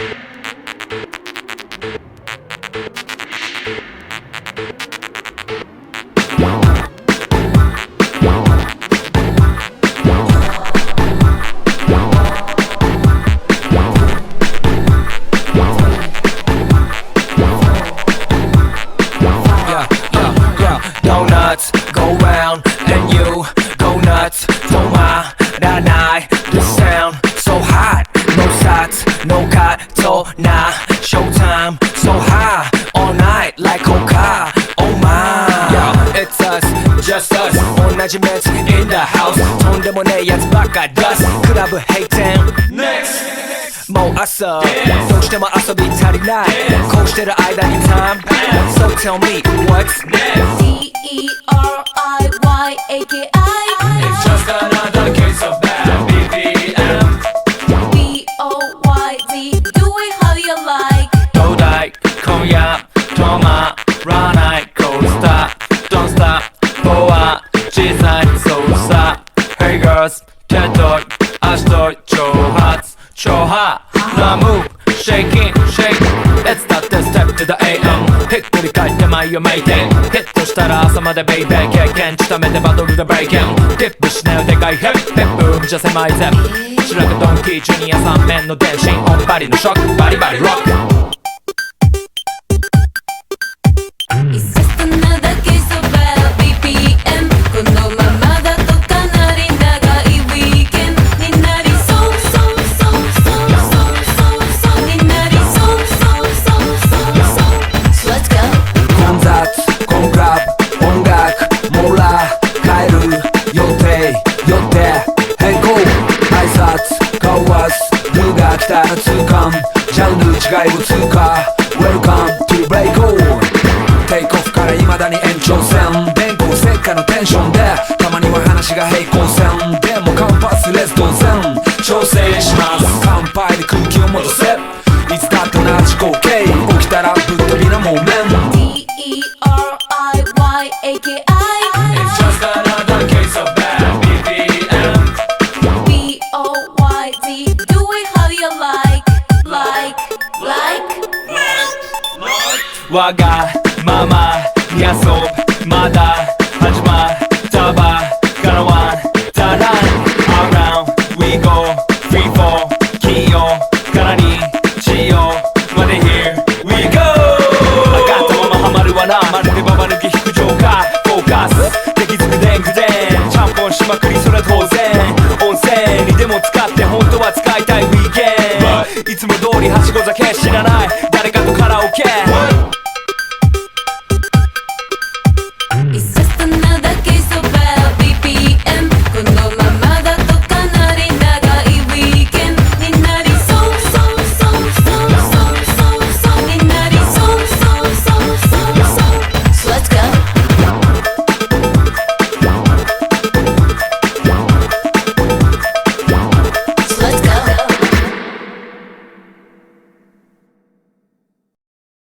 you. Just us. 同じメンツ in the house. とんでもねえやつばっか出す。クラブ閉店。Next. もう朝どうしても遊び足りないこうしてる間に time So tell me what's next? D girls 手と足と挑発超ハな move Shaking shake. Let's start the step to the AM ひっくり返って前を向いてヒットしたら朝までベイベー経験ちためてバトルでブレイキンディップしなよでかいヘッペッブームじゃ狭いぜ白くドンキージュニア3面の電信オンバリのショックバリバリロック感ジャンル違いを通過 Welcome to break on テイクオフから未だに延長戦電光石火のテンションでたまには話が平行線。でもカンパスレス当然調整します。乾杯で空気を戻せ。いつだって同じ光景起きたらぶっ飛びなモーメント。わがままに遊ぶまだ始まったばかのワンタラン Around we go free fall 金曜から日曜まで Here we go. 上がったままハマるわなまるでババ抜き引くジョーカーフォーカス敵づくでんぐでんちゃんぽんしまくりそれは当然。温泉にでも使って本当は使いたい。ウィーケンドいつも通りはしご酒知らない。誰かとカラオケ